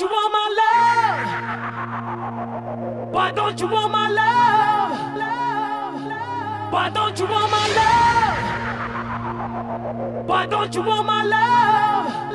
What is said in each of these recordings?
don't you want my love? Why don't you want my love? Why don't you want my love? Why don't you want my love?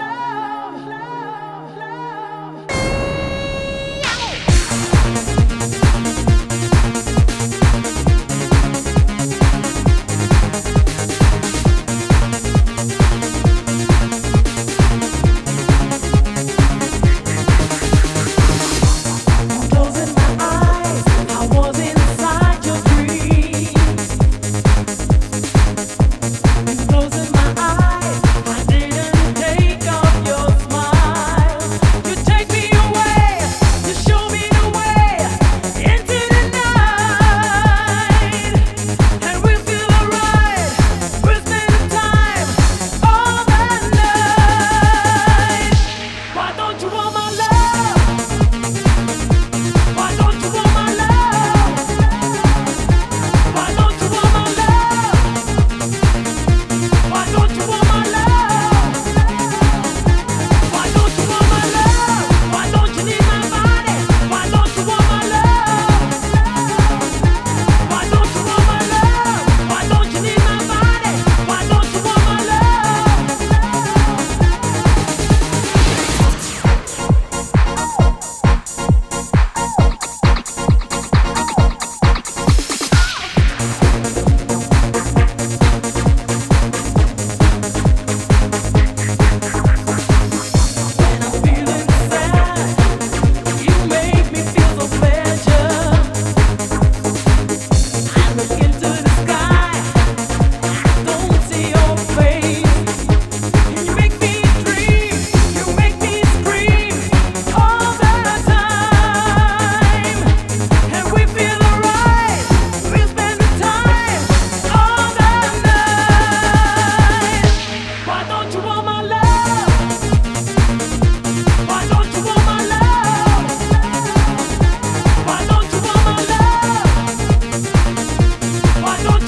all my life.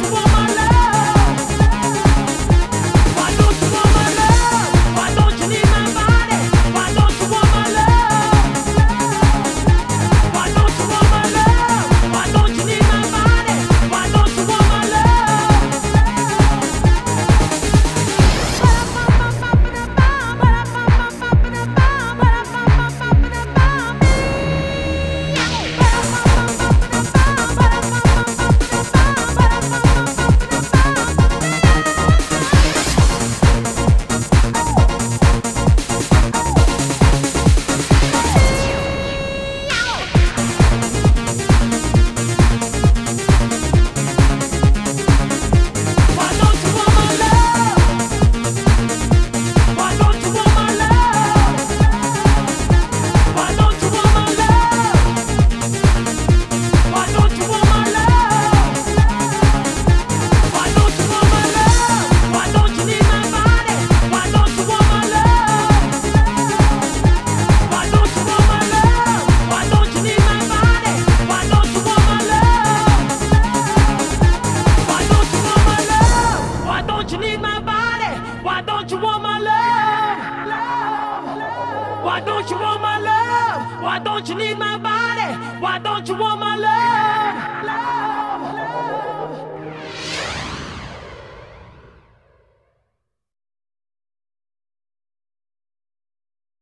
to on, my life. don't you want my love? Why don't you need my body? Why don't you want my love? love.